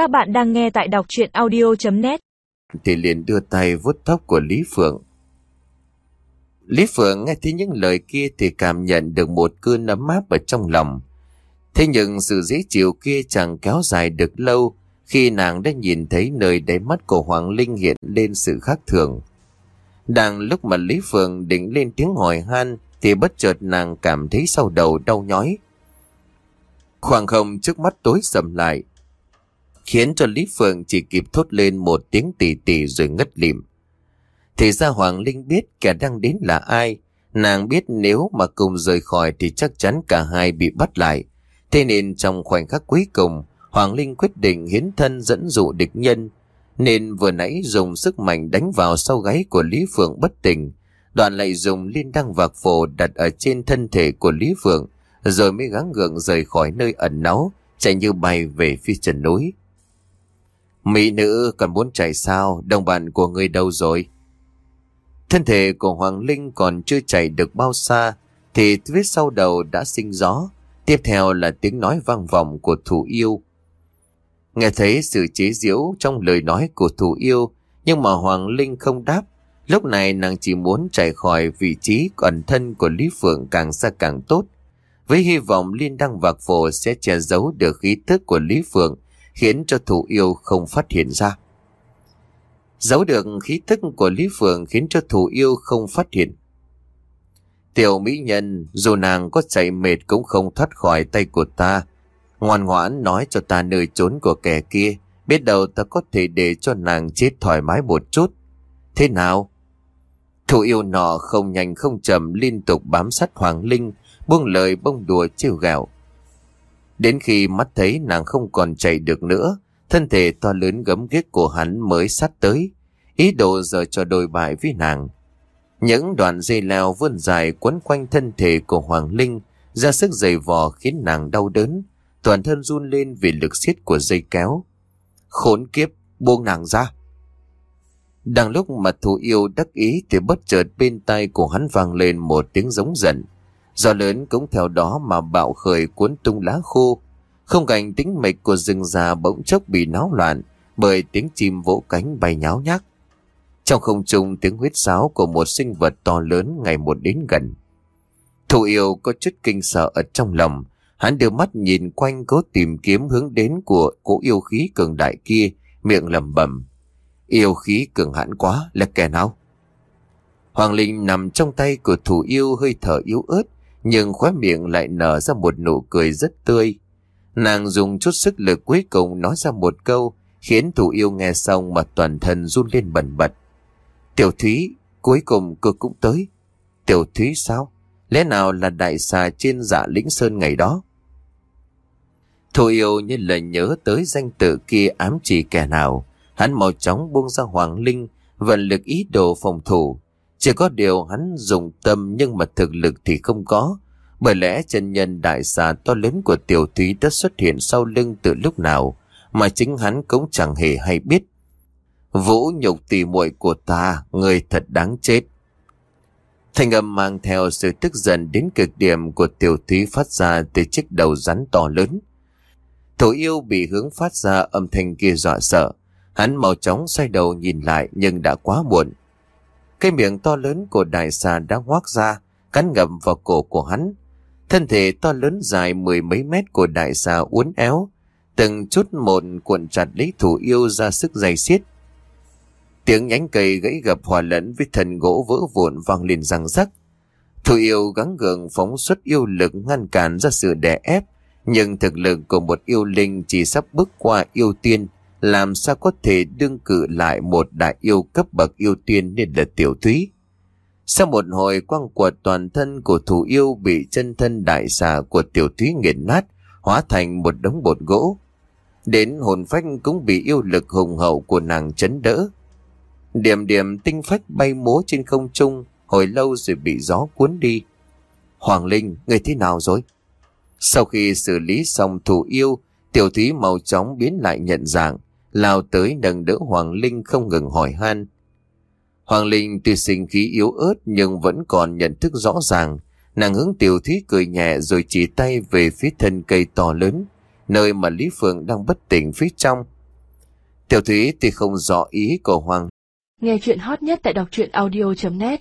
Các bạn đang nghe tại đọc chuyện audio.net Thì liền đưa tay vuốt tóc của Lý Phượng. Lý Phượng nghe thấy những lời kia thì cảm nhận được một cơn ấm áp ở trong lòng. Thế nhưng sự dễ chịu kia chẳng kéo dài được lâu khi nàng đã nhìn thấy nơi đáy mắt của Hoàng Linh hiện lên sự khác thường. Đang lúc mà Lý Phượng định lên tiếng hỏi han thì bất chợt nàng cảm thấy sau đầu đau nhói. Khoảng không trước mắt tối sầm lại, khiến cho Lý Phượng chỉ kịp thốt lên một tiếng tỉ tỉ rồi ngất lịm. Thì ra Hoàng Linh biết kẻ đang đến là ai, nàng biết nếu mà cùng rời khỏi thì chắc chắn cả hai bị bắt lại. Thế nên trong khoảnh khắc cuối cùng, Hoàng Linh quyết định hiến thân dẫn dụ địch nhân, nên vừa nãy dùng sức mạnh đánh vào sau gáy của Lý Phượng bất tỉnh, đoạn lại dùng liên đăng vạc phổ đặt ở trên thân thể của Lý Phượng, rồi mới gắng gượng rời khỏi nơi ẩn náu, chạy như bay về phía chân núi. Mỹ nữ còn muốn chạy sao, đồng bạn của người đâu rồi? Thân thể của Hoàng Linh còn chưa chạy được bao xa, thì phía sau đầu đã sinh gió. Tiếp theo là tiếng nói vang vọng của thủ yêu. Nghe thấy sự chế giễu trong lời nói của thủ yêu, nhưng mà Hoàng Linh không đáp. Lúc này nàng chỉ muốn chạy khỏi vị trí ẩn thân của Lý Phượng càng xa càng tốt. Với hy vọng liên đăng vạc phổ sẽ che giấu được khí tức của Lý Phượng, khiến cho thủ yêu không phát hiện ra. Giấu được khí tức của Lý Phượng khiến cho thủ yêu không phát hiện. Tiểu mỹ nhân, dù nàng có chạy mệt cũng không thoát khỏi tay của ta. Ngoan ngoãn nói cho ta nơi trốn của kẻ kia, biết đâu ta có thể để cho nàng chết thoải mái một chút. Thế nào? Thủ yêu nọ không nhanh không chậm liên tục bám sát Hoàng Linh, buông lời bông đùa trêu gạo. Đến khi mắt thấy nàng không còn chạy được nữa, thân thể to lớn gấm ghét của hắn mới sát tới, ý đồ giờ cho đôi bại với nàng. Những đoạn dây leo vươn dài quấn quanh thân thể của Hoàng Linh, ra sức dày vò khiến nàng đau đớn, toàn thân run lên vì lực siết của dây kéo. Khốn kiếp, buông nàng ra. Đang lúc mà thủ yêu đắc ý thì bất chợt bên tay của hắn vang lên một tiếng giống giận. Gió lớn cũng theo đó mà bạo khởi cuốn tung lá khô. Không cảnh tính mịch của rừng già bỗng chốc bị náo loạn bởi tiếng chim vỗ cánh bay nháo nhác. Trong không trung tiếng huyết sáo của một sinh vật to lớn ngày một đến gần. Thủ yêu có chút kinh sợ ở trong lòng. Hắn đưa mắt nhìn quanh cố tìm kiếm hướng đến của cỗ yêu khí cường đại kia, miệng lẩm bẩm. Yêu khí cường hãn quá là kẻ nào? Hoàng Linh nằm trong tay của thủ yêu hơi thở yếu ớt, nhưng khóe miệng lại nở ra một nụ cười rất tươi. Nàng dùng chút sức lực cuối cùng nói ra một câu, khiến thủ yêu nghe xong mà toàn thân run lên bần bật. Tiểu Thúy, cuối cùng cô cũng tới. Tiểu Thúy sao? Lẽ nào là đại xà trên dạ lĩnh sơn ngày đó? Thủ yêu như là nhớ tới danh tự kia ám chỉ kẻ nào. Hắn mau chóng buông ra Hoàng Linh, vận lực ý đồ phòng thủ. Chỉ có điều hắn dùng tâm nhưng mà thực lực thì không có. Bởi lẽ chân nhân đại xà to lớn của tiểu thúy đã xuất hiện sau lưng từ lúc nào mà chính hắn cũng chẳng hề hay biết. Vũ nhục tỉ muội của ta, người thật đáng chết. Thanh âm mang theo sự tức giận đến cực điểm của tiểu thúy phát ra từ chiếc đầu rắn to lớn. thổ yêu bị hướng phát ra âm thanh kia dọa sợ. Hắn mau chóng xoay đầu nhìn lại nhưng đã quá muộn. Cái miệng to lớn của đại xà đã ngoác ra, cắn ngậm vào cổ của hắn. Thân thể to lớn dài mười mấy mét của đại xà uốn éo, từng chút một cuộn chặt lấy thủ yêu ra sức dày xiết. Tiếng nhánh cây gãy gập hòa lẫn với thân gỗ vỡ vụn vang lên răng rắc. Thủ yêu gắng gượng phóng xuất yêu lực ngăn cản ra sự đè ép, nhưng thực lực của một yêu linh chỉ sắp bước qua yêu tiên, làm sao có thể đương cử lại một đại yêu cấp bậc yêu tiên nên là tiểu thúy. Sau một hồi quăng quật toàn thân của thủ yêu bị chân thân đại xà của tiểu thúy nghiền nát, hóa thành một đống bột gỗ. Đến hồn phách cũng bị yêu lực hùng hậu của nàng chấn đỡ. Điểm điểm tinh phách bay múa trên không trung, hồi lâu rồi bị gió cuốn đi. Hoàng Linh, người thế nào rồi? Sau khi xử lý xong thủ yêu, tiểu thúy màu chóng biến lại nhận dạng, lao tới nâng đỡ Hoàng Linh không ngừng hỏi han. Hoàng Linh tuy sinh khí yếu ớt nhưng vẫn còn nhận thức rõ ràng. Nàng hướng tiểu thí cười nhẹ rồi chỉ tay về phía thân cây to lớn, nơi mà Lý Phượng đang bất tỉnh phía trong. Tiểu Thúy thì không rõ ý của Hoàng. Nghe chuyện hot nhất tại đọc truyện audio.net